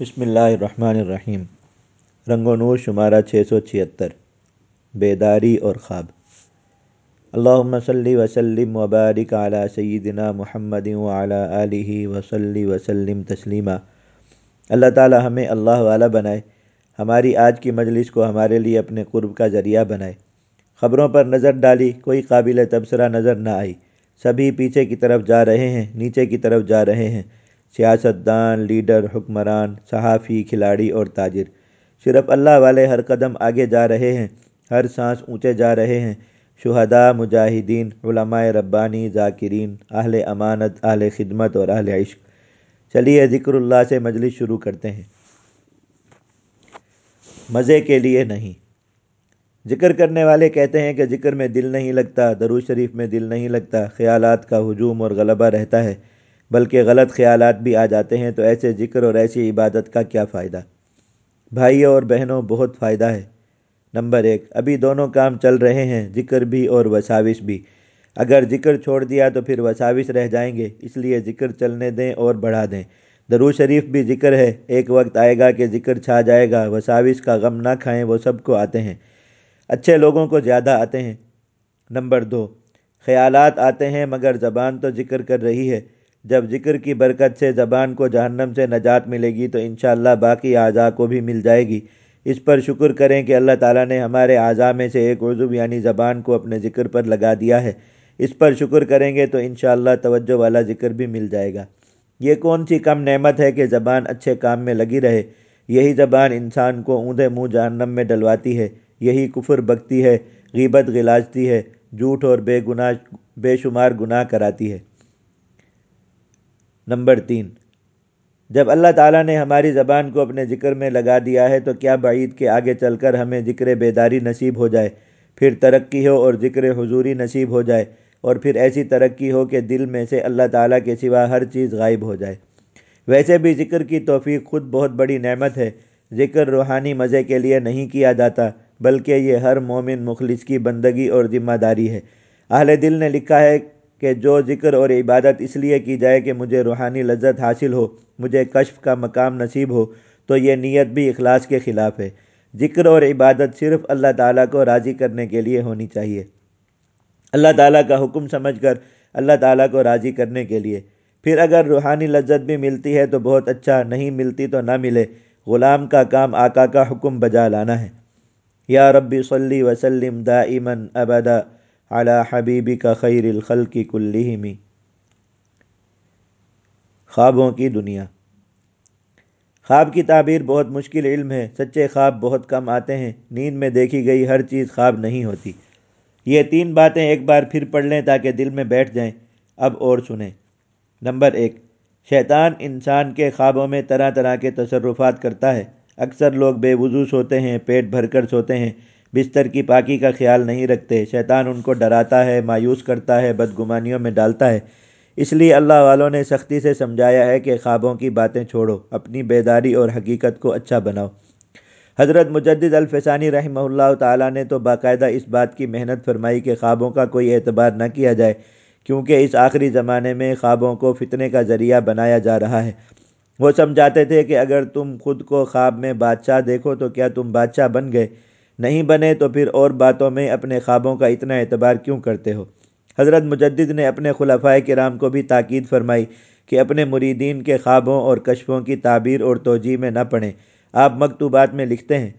بسم اللہ الرحمن الرحیم۔ رنگ و نور شمارہ چھ سو چھہتر۔ بیداری اور خواب۔ اللہم صلی وسلم وبارک علی سیدنا محمد وعلی آلہ وصلی وسلم تسلیما۔ اللہ تعالی ہمیں اللہ والا بنائے۔ ہماری آج کی مجلس کو ہمارے لیے اپنے قرب کا ذریعہ بنائے۔ خبروں پر نظر ڈالی، کوئی قابل تبصرہ نظر نہ آئی۔ سبھی پیچھے کی طرف جا رہے ہیں، نیچے کی طرف جا رہے ہیں۔ سیاستدان، لیڈر، حکمران، صحافی، کھلاڑی اور تاجر۔ صرف اللہ والے ہر قدم آگے جا رہے ہیں، ہر سانس اونچے جا رہے ہیں۔ شہداء، مجاہدین، علماء ربانی، ذاکرین، اہل امانت، اہل خدمت اور اہل عشق۔ چلیے، ذکر اللہ سے مجلس شروع کرتے ہیں۔ مزے کے لیے نہیں۔ ذکر کرنے والے کہتے ہیں کہ ذکر میں دل نہیں لگتا درو شریف میں دل نہیں لگتا، خیالات کا ہجوم اور غلبہ رہتا ہے۔ بلکہ غلط خیالات بھی آ جاتے ہیں، تو ایسے ذکر اور ایسی عبادت کا کیا فائدہ؟ بھائیوں اور بہنوں، بہت فائدہ ہے۔ نمبر ایک، ابھی دونوں کام چل رہے ہیں، ذکر بھی اور وساوس بھی۔ اگر ذکر چھوڑ دیا تو پھر وساوس رہ جائیں گے، اس لیے ذکر چلنے دیں اور بڑھا دیں۔ درو شریف بھی ذکر ہے، ایک وقت آئے گا کہ ذکر چھا جائے گا، وساوس کا غم نہ کھائیں، وہ سب کو آتے ہیں۔ اچھے لوگوں کو زیادہ آتے ہیں۔ نمبر دو، خیالات آتے ہیں مگر زبان تو ذکر کر رہی ہے۔ جب ذکر کی برکت سے زبان کو جہنم سے نجات ملے گی تو انشاءاللہ باقی اعضاء کو بھی مل جائے گی۔ اس پر شکر کریں کہ اللہ تعالیٰ نے ہمارے اعضاء میں سے ایک عضو یعنی زبان کو اپنے ذکر پر لگا دیا ہے۔ اس پر شکر کریں گے تو انشاءاللہ توجہ والا ذکر بھی مل جائے گا۔ یہ کون سی کم نعمت ہے کہ زبان اچھے کام میں لگی رہے؟ یہی زبان انسان کو اوندے منہ جہنم میں ڈلواتی ہے۔ یہی کفر بکتی ہے، غیبت غلاجتی ہے، جھوٹ اور بے گناہ، بے شمار گناہ کراتی ہے۔ نمبر تین، جب اللہ تعالیٰ نے ہماری زبان کو اپنے ذکر میں لگا دیا ہے تو کیا بعید کے آگے چل کر ہمیں ذکر بیداری نصیب ہو جائے، پھر ترقی ہو اور ذکر حضوری نصیب ہو جائے اور پھر ایسی ترقی ہو کہ دل میں سے اللہ تعالیٰ کے سوا ہر چیز غائب ہو جائے۔ ویسے بھی ذکر کی توفیق خود بہت بڑی نعمت ہے۔ ذکر روحانی مزے کے لیے نہیں کیا جاتا، بلکہ یہ ہر مومن مخلص کی بندگی اور ذمہ داری ہے۔ اہل دل نے لکھا ہے کہ جو ذکر اور عبادت اس لیے کی جائے کہ مجھے روحانی لذت حاصل ہو، مجھے کشف کا مقام نصیب ہو، تو یہ نیت بھی اخلاص کے خلاف ہے۔ ذکر اور عبادت صرف اللہ تعالیٰ کو راضی کرنے کے لیے ہونی چاہیے۔ اللہ تعالیٰ کا حکم سمجھ کر اللہ تعالیٰ کو راضی کرنے کے لیے۔ پھر اگر روحانی لذت بھی ملتی ہے تو بہت اچھا نہیں ملتی تو نہ ملے۔ غلام کا کام آقا کا حکم بجا لانا ہے۔ یا ربی صلی وسلم دائمن ابدا۔ علی حبیبی کا خیر الخلق کلہمی خوابوں کی دنیا. خواب کی تعبیر بہت مشکل علم ہے، سچے خواب بہت کم آتے ہیں، نیند میں دیکھی گئی ہر چیز خواب نہیں ہوتی۔ یہ تین باتیں ایک بار پھر پڑھ لیں تاکہ دل میں بیٹھ جائیں۔ اب اور سنیں۔ نمبر ایک، شیطان انسان کے خوابوں میں طرح طرح کے تصرفات کرتا ہے۔ اکثر لوگ بے وضو سوتے ہیں، پیٹ بھر کر سوتے ہیں۔ بستر کی پاکی کا خیال نہیں رکھتے۔ شیطان ان کو ڈراتا ہے، مایوس کرتا ہے، بدگمانیوں میں ڈالتا ہے۔ اس لیے اللہ والوں نے سختی سے سمجھایا ہے کہ خوابوں کی باتیں چھوڑو، اپنی بیداری اور حقیقت کو اچھا بناؤ۔ حضرت مجدد الفسانی رحمہ اللہ تعالیٰ نے تو باقاعدہ اس بات کی محنت فرمائی کہ خوابوں کا کوئی اعتبار نہ کیا جائے، کیونکہ اس آخری زمانے میں خوابوں کو فتنے کا ذریعہ بنایا جا رہا ہے۔ وہ سمجھاتے تھے کہ اگر تم خود کو خواب میں بادشاہ دیکھو تو کیا تم بادشاہ بن گئے؟ نہیں بنے تو پھر اور باتوں میں اپنے خوابوں کا اتنا اعتبار کیوں کرتے ہو؟ حضرت مجدد نے اپنے خلفۂ کرام کو بھی تاکید فرمائی کہ اپنے مریدین کے خوابوں اور کشفوں کی تعبیر اور توجہ میں نہ پڑھیں۔ آپ مکتوبات میں لکھتے ہیں۔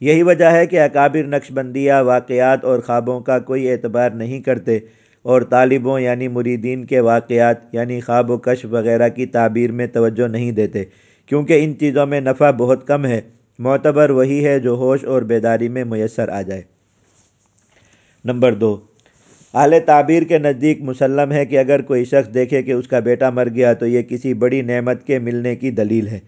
یہی وجہ ہے کہ اکابر نقش بندیہ واقعات اور خوابوں کا کوئی اعتبار نہیں کرتے اور طالبوں یعنی مریدین کے واقعات یعنی خواب و کشف وغیرہ کی تعبیر میں توجہ نہیں دیتے، کیونکہ ان چیزوں میں نفع بہت کم ہے۔ معتبر وہی ہے جو ہوش اور بیداری میں میسر آ جائے۔ نمبر دو، اہل تعبیر کے نزدیک مسلم ہے کہ اگر کوئی شخص دیکھے کہ اس کا بیٹا مر گیا تو یہ کسی بڑی نعمت کے ملنے کی دلیل ہے۔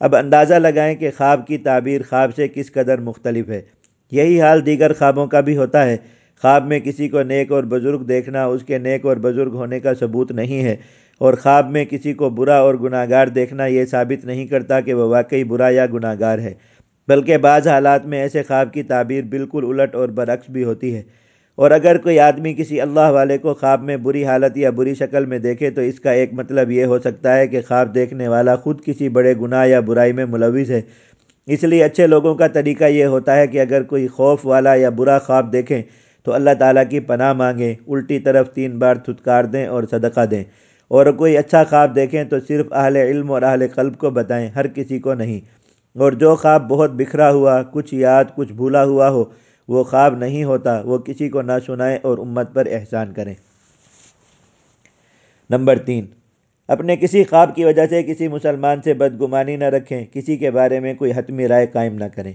اب اندازہ لگائیں کہ خواب کی تعبیر خواب سے کس قدر مختلف ہے۔ یہی حال دیگر خوابوں کا بھی ہوتا ہے۔ خواب میں کسی کو نیک اور بزرگ دیکھنا، اس کے نیک اور بزرگ ہونے کا ثبوت نہیں ہے۔ اور خواب میں کسی کو برا اور گناہ گار دیکھنا یہ ثابت نہیں کرتا کہ وہ واقعی برا یا گناہ گار ہے۔ بلکہ بعض حالات میں ایسے خواب کی تعبیر بالکل الٹ اور برعکس بھی ہوتی ہے۔ اور اگر کوئی آدمی کسی اللہ والے کو خواب میں بری حالت یا بری شکل میں دیکھے تو اس کا ایک مطلب یہ ہو سکتا ہے کہ خواب دیکھنے والا خود کسی بڑے گناہ یا برائی میں ملوث ہے۔ اس لیے اچھے لوگوں کا طریقہ یہ ہوتا ہے کہ اگر کوئی خوف والا یا برا خواب دیکھیں تو اللہ تعالیٰ کی پناہ مانگیں، الٹی طرف تین بار تھتکار دیں اور صدقہ دیں۔ اور کوئی اچھا خواب دیکھیں تو صرف اہل علم اور اہل قلب کو بتائیں، ہر کسی کو نہیں۔ اور جو خواب بہت بکھرا ہوا، کچھ یاد، کچھ بھولا ہوا ہو، وہ خواب نہیں ہوتا۔ وہ کسی کو نہ سنائیں اور امت پر احسان کریں۔ نمبر تین، اپنے کسی خواب کی وجہ سے کسی مسلمان سے بدگمانی نہ رکھیں۔ کسی کے بارے میں کوئی حتمی رائے قائم نہ کریں۔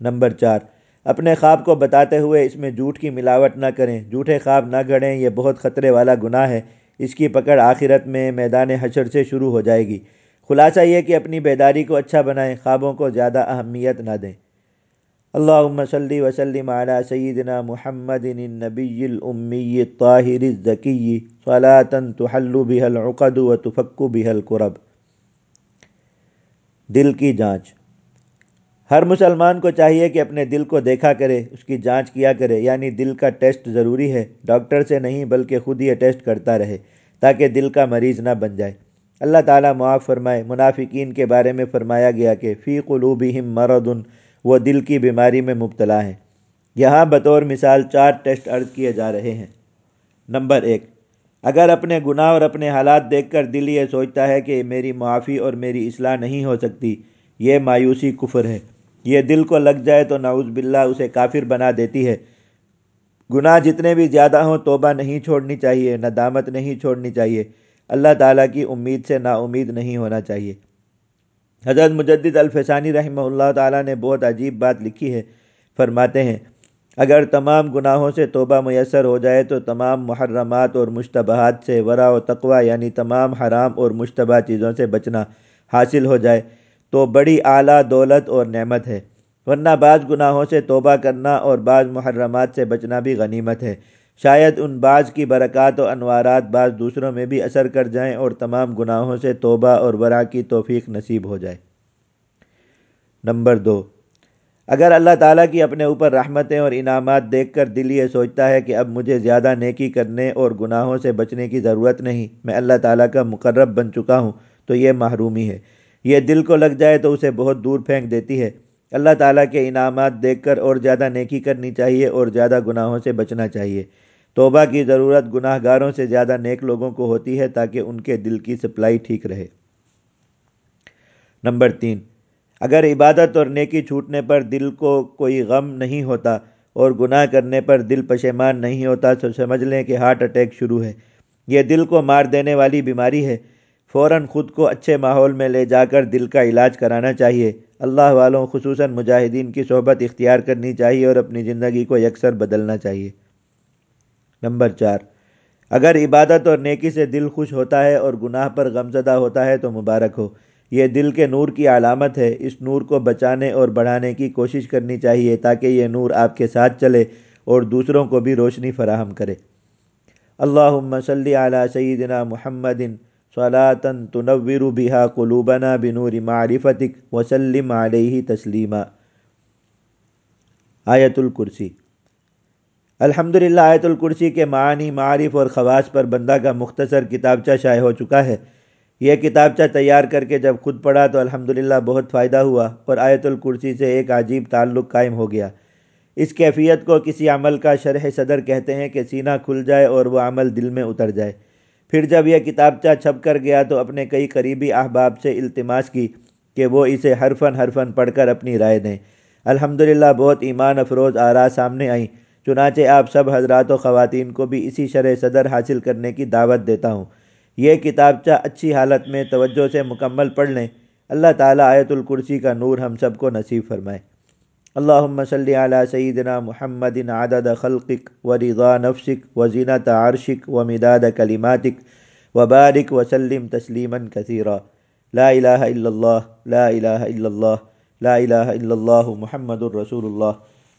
نمبر چار، اپنے خواب کو بتاتے ہوئے اس میں جھوٹ کی ملاوٹ نہ کریں۔ جھوٹے خواب نہ گھڑیں، یہ بہت خطرے والا گناہ ہے۔ اس کی پکڑ آخرت میں میدان حشر سے شروع ہو جائے گی۔ خلاصہ یہ کہ اپنی بیداری کو اچھا بنائیں، خوابوں کو زیادہ اہمیت نہ دیں۔ اللہم صلی وسلم علی سیدنا محمد النبی الامی الطاہر الزکی صلاة تحل بها العقد وتفک بها القرب۔ دل کی جانچ۔ ہر مسلمان کو چاہیے کہ اپنے دل کو دیکھا کرے، اس کی جانچ کیا کرے۔ یعنی دل کا ٹیسٹ ضروری ہے، ڈاکٹر سے نہیں بلکہ خود یہ ٹیسٹ کرتا رہے، تاکہ دل کا مریض نہ بن جائے۔ اللہ تعالیٰ معاف فرمائے۔ منافقین کے بارے میں فرمایا گیا کہ فی قلوبہم مرضن وہ دل کی بیماری میں مبتلا ہیں یہاں بطور مثال چار ٹیسٹ عرض کیے جا رہے ہیں۔ نمبر ایک، اگر اپنے گناہ اور اپنے حالات دیکھ کر دل یہ سوچتا ہے کہ میری معافی اور میری اصلاح نہیں ہو سکتی، یہ مایوسی کفر ہے۔ یہ دل کو لگ جائے تو نعوذ باللہ اسے کافر بنا دیتی ہے۔ گناہ جتنے بھی زیادہ ہوں توبہ نہیں چھوڑنی چاہیے، ندامت نہیں چھوڑنی چاہیے۔ اللہ تعالیٰ کی امید سے نا امید نہیں ہونا چاہیے۔ حضرت مجدد الفسانی رحمہ اللہ تعالیٰ نے بہت عجیب بات لکھی ہے۔ فرماتے ہیں، اگر تمام گناہوں سے توبہ میسر ہو جائے تو تمام محرمات اور مشتبہات سے ورا و تقوی یعنی تمام حرام اور مشتبہ چیزوں سے بچنا حاصل ہو جائے تو بڑی اعلیٰ دولت اور نعمت ہے۔ ورنہ بعض گناہوں سے توبہ کرنا اور بعض محرمات سے بچنا بھی غنیمت ہے۔ شاید ان بعض کی برکات و انوارات بعض دوسروں میں بھی اثر کر جائیں اور تمام گناہوں سے توبہ اور ورا کی توفیق نصیب ہو جائے۔ نمبر دو، اگر اللہ تعالیٰ کی اپنے اوپر رحمتیں اور انعامات دیکھ کر دل یہ سوچتا ہے کہ اب مجھے زیادہ نیکی کرنے اور گناہوں سے بچنے کی ضرورت نہیں، میں اللہ تعالیٰ کا مقرب بن چکا ہوں، تو یہ محرومی ہے۔ یہ دل کو لگ جائے تو اسے بہت دور پھینک دیتی ہے۔ اللہ تعالیٰ کے انعامات دیکھ کر اور زیادہ نیکی کرنی چاہیے اور زیادہ گناہوں سے بچنا چاہیے۔ توبہ کی ضرورت گناہ گاروں سے زیادہ نیک لوگوں کو ہوتی ہے تاکہ ان کے دل کی سپلائی ٹھیک رہے۔ نمبر تین، اگر عبادت اور نیکی چھوٹنے پر دل کو کوئی غم نہیں ہوتا اور گناہ کرنے پر دل پشیمان نہیں ہوتا، تو سمجھ لیں کہ ہارٹ اٹیک شروع ہے۔ یہ دل کو مار دینے والی بیماری ہے۔ فوراً خود کو اچھے ماحول میں لے جا کر دل کا علاج کرانا چاہیے۔ اللہ والوں، خصوصاً مجاہدین کی صحبت اختیار کرنی چاہیے اور اپنی زندگی کو یکسر بدلنا چاہیے۔ نمبر چار، اگر عبادت اور نیکی سے دل خوش ہوتا ہے اور گناہ پر غمزدہ ہوتا ہے تو مبارک ہو۔ یہ دل کے نور کی علامت ہے۔ اس نور کو بچانے اور بڑھانے کی کوشش کرنی چاہیے تاکہ یہ نور آپ کے ساتھ چلے اور دوسروں کو بھی روشنی فراہم کرے۔ اللہم صلی علی سیدنا محمد صلاة تنور بها قلوبنا بنور معرفتك وسلم علیہ تسلیما۔ آیت الکرسی۔ الحمدللہ آیت الکرسی کے معنی معارف اور خواص پر بندہ کا مختصر کتابچہ شائع ہو چکا ہے۔ یہ کتابچہ تیار کر کے جب خود پڑھا تو الحمدللہ بہت فائدہ ہوا اور آیت الکرسی سے ایک عجیب تعلق قائم ہو گیا۔ اس کیفیت کو کسی عمل کا شرح صدر کہتے ہیں کہ سینہ کھل جائے اور وہ عمل دل میں اتر جائے۔ پھر جب یہ کتابچہ چھپ کر گیا تو اپنے کئی قریبی احباب سے التماس کی کہ وہ اسے حرفن حرفن پڑھ کر اپنی رائے دیں۔ الحمدللہ بہت ایمان افروز آراء سامنے آئیں۔ چنانچہ آپ سب حضرات و خواتین کو بھی اسی شرح صدر حاصل کرنے کی دعوت دیتا ہوں۔ یہ کتابچہ اچھی حالت میں توجہ سے مکمل پڑھ لیں۔ اللہ تعالیٰ آیت الکرسی کا نور ہم سب کو نصیب فرمائے۔ اللہم صلی علی سیدنا محمد عدد خلقک و رضا نفسک و زینت عرشک و مداد کلماتک و بارک وسلم تسلیما کثیرا۔ لا الہ الا اللہ، لا الہ الا اللہ، لا الہ الا اللہ محمد الرسول اللہ۔